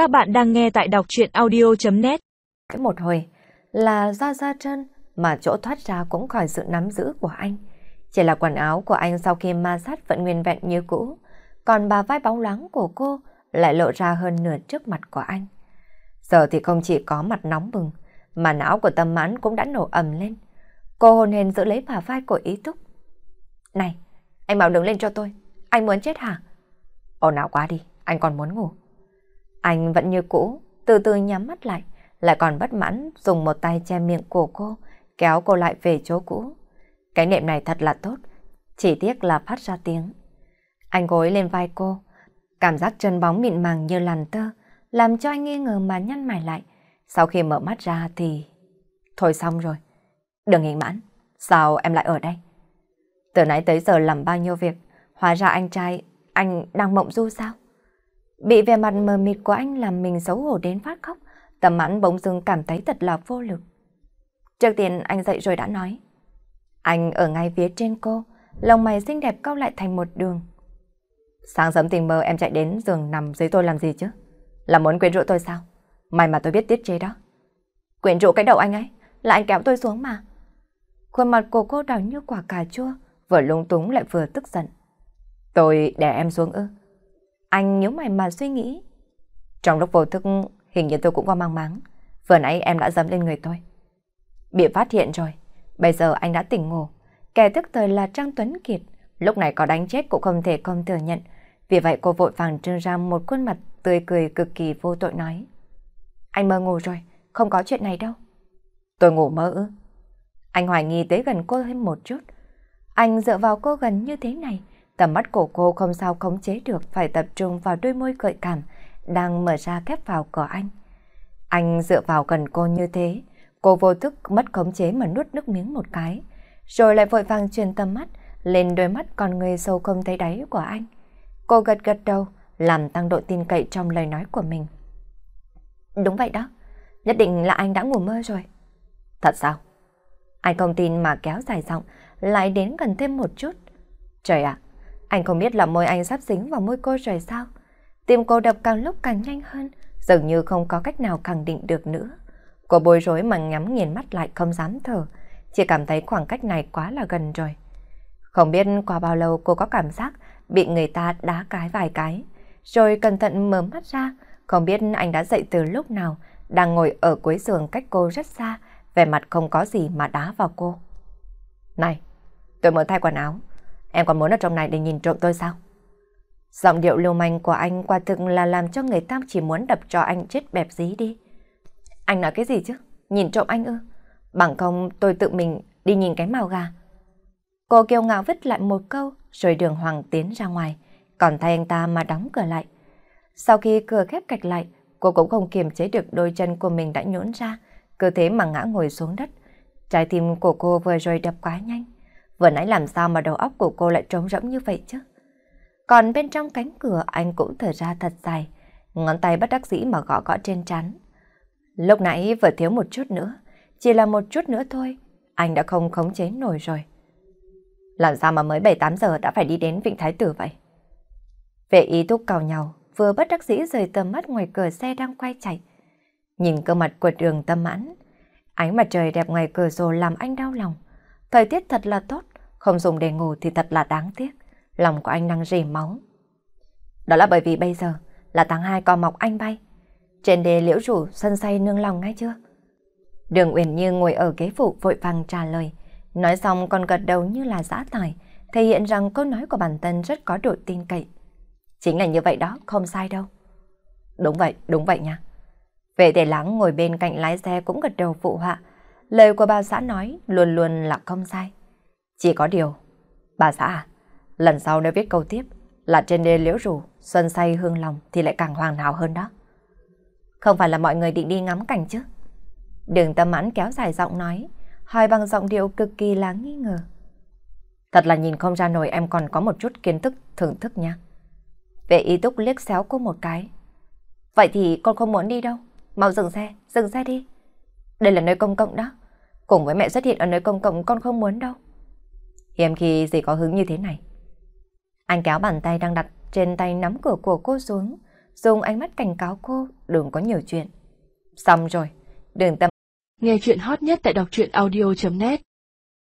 Các bạn đang nghe tại đọc chuyện audio.net Một hồi là ra ra chân mà chỗ thoát ra cũng khỏi sự nắm giữ của anh. Chỉ là quần áo của anh sau khi ma sát vẫn nguyên vẹn như cũ, còn bà vai bóng loáng của cô lại lộ ra hơn nửa trước mặt của anh. Giờ thì không chỉ có mặt nóng bừng, mà não của tâm mãn cũng đã nổ ầm lên. Cô hồn hền giữ lấy bà vai của ý túc. Này, anh bảo đứng lên cho tôi, anh muốn chết hả? Ồn ào quá đi, anh còn muốn ngủ. Anh vẫn như cũ, từ từ nhắm mắt lại, lại còn bất mãn dùng một tay che miệng của cô, kéo cô lại về chỗ cũ. Cái niệm này thật là tốt, chỉ tiếc là phát ra tiếng. Anh gối lên vai cô, cảm giác chân bóng mịn màng như làn tơ, làm cho anh nghi ngờ mà nhăn mày lại. Sau khi mở mắt ra thì... Thôi xong rồi. Đừng hình mãn, sao em lại ở đây? Từ nãy tới giờ làm bao nhiêu việc, hóa ra anh trai, anh đang mộng du sao? Bị vẻ mặt mờ mịt của anh làm mình xấu hổ đến phát khóc, tầm mãn bỗng dưng cảm thấy thật là vô lực. Trước tiên anh dậy rồi đã nói. Anh ở ngay phía trên cô, lòng mày xinh đẹp cau lại thành một đường. Sáng sớm tình mơ em chạy đến giường nằm dưới tôi làm gì chứ? Là muốn quyến rũ tôi sao? May mà tôi biết tiết chế đó. Quyến rũ cái đầu anh ấy, là anh kéo tôi xuống mà. Khuôn mặt của cô đỏ như quả cà chua, vừa lung túng lại vừa tức giận. Tôi đè em xuống ư? Anh nhớ mày mà suy nghĩ. Trong lúc vô thức, hình như tôi cũng có mang máng. Vừa nãy em đã dám lên người tôi. Bị phát hiện rồi. Bây giờ anh đã tỉnh ngủ. Kẻ tức thời là Trang Tuấn Kiệt. Lúc này có đánh chết cũng không thể không thừa nhận. Vì vậy cô vội vàng trưng ra một khuôn mặt tươi cười cực kỳ vô tội nói. Anh mơ ngủ rồi, không có chuyện này đâu. Tôi ngủ mơ ư. Anh hoài nghi tới gần cô thêm một chút. Anh dựa vào cô gần như thế này, tầm mắt của cô không sao khống chế được phải tập trung vào đôi môi gợi cảm đang mở ra khép vào của anh. Anh dựa vào gần cô như thế, cô vô thức mất khống chế mà nuốt nước miếng một cái, rồi lại vội vàng truyền tầm mắt lên đôi mắt còn người sâu không thấy đáy của anh. Cô gật gật đầu, làm tăng độ tin cậy trong lời nói của mình. Đúng vậy đó, nhất định là anh đã ngủ mơ rồi. Thật sao? Anh không tin mà kéo dài giọng, lại đến gần thêm một chút. Trời ạ, anh không biết là môi anh sắp dính vào môi cô rồi sao? Tim cô đập càng lúc càng nhanh hơn, dường như không có cách nào khẳng định được nữa. Cô bối rối mà nhắm nghiền mắt lại không dám thở, chỉ cảm thấy khoảng cách này quá là gần rồi. Không biết qua bao lâu cô có cảm giác bị người ta đá cái vài cái, rồi cẩn thận mở mắt ra, không biết anh đã dậy từ lúc nào, đang ngồi ở cuối giường cách cô rất xa, vẻ mặt không có gì mà đá vào cô. Này, tôi mở thay quần áo, em còn muốn ở trong này để nhìn trộm tôi sao? Giọng điệu lưu manh của anh quả thực là làm cho người ta chỉ muốn đập cho anh chết bẹp dí đi. Anh nói cái gì chứ? Nhìn trộm anh ư? Bằng không tôi tự mình đi nhìn cái màu gà. Cô kiêu ngạo vứt lại một câu rồi đường hoàng tiến ra ngoài, còn thay anh ta mà đóng cửa lại. Sau khi cửa khép cạch lại, cô cũng không kiềm chế được đôi chân của mình đã nhũn ra, cứ thế mà ngã ngồi xuống đất. Trái tim của cô vừa rồi đập quá nhanh. Vừa nãy làm sao mà đầu óc của cô lại trống rỗng như vậy chứ? Còn bên trong cánh cửa anh cũng thở ra thật dài, ngón tay bất đắc dĩ mà gõ gõ trên trán. Lúc nãy vừa thiếu một chút nữa, chỉ là một chút nữa thôi, anh đã không khống chế nổi rồi. Làm sao mà mới 7-8 giờ đã phải đi đến Vịnh Thái Tử vậy? Vệ ý túc cào nhau, vừa bất đắc dĩ rời tầm mắt ngoài cửa xe đang quay chạy. Nhìn cơ mặt của đường tâm mãn, ánh mặt trời đẹp ngoài cửa sổ làm anh đau lòng. Thời tiết thật là tốt, không dùng để ngủ thì thật là đáng tiếc. Lòng của anh đang rỉ máu. Đó là bởi vì bây giờ là tháng 2 cò mọc anh bay. Trên đê liễu rủ sân say nương lòng ngay chưa? Đường Uyển Như ngồi ở ghế phụ vội vàng trả lời. Nói xong còn gật đầu như là giã tài, thể hiện rằng câu nói của bản thân rất có độ tin cậy. Chính là như vậy đó, không sai đâu. Đúng vậy, đúng vậy nha. Vệ tề lắng ngồi bên cạnh lái xe cũng gật đầu phụ họa. Lời của bà xã nói luôn luôn là không sai. Chỉ có điều, bà xã à, lần sau nếu viết câu tiếp là trên đê liễu rủ, xuân say hương lòng thì lại càng hoàn hảo hơn đó. Không phải là mọi người định đi ngắm cảnh chứ? Đường tâm mãn kéo dài giọng nói, hỏi bằng giọng điệu cực kỳ là nghi ngờ. Thật là nhìn không ra nổi em còn có một chút kiến thức thưởng thức nha. Vệ ý túc liếc xéo cô một cái. Vậy thì con không muốn đi đâu. Mau dừng xe, dừng xe đi. Đây là nơi công cộng đó. Cùng với mẹ xuất hiện ở nơi công cộng con không muốn đâu. Hiếm khi gì có hứng như thế này. Anh kéo bàn tay đang đặt trên tay nắm cửa của cô xuống, dùng ánh mắt cảnh cáo cô đừng có nhiều chuyện. Xong rồi, đừng tâm. Nghe chuyện hot nhất tại đọc truyện audio.net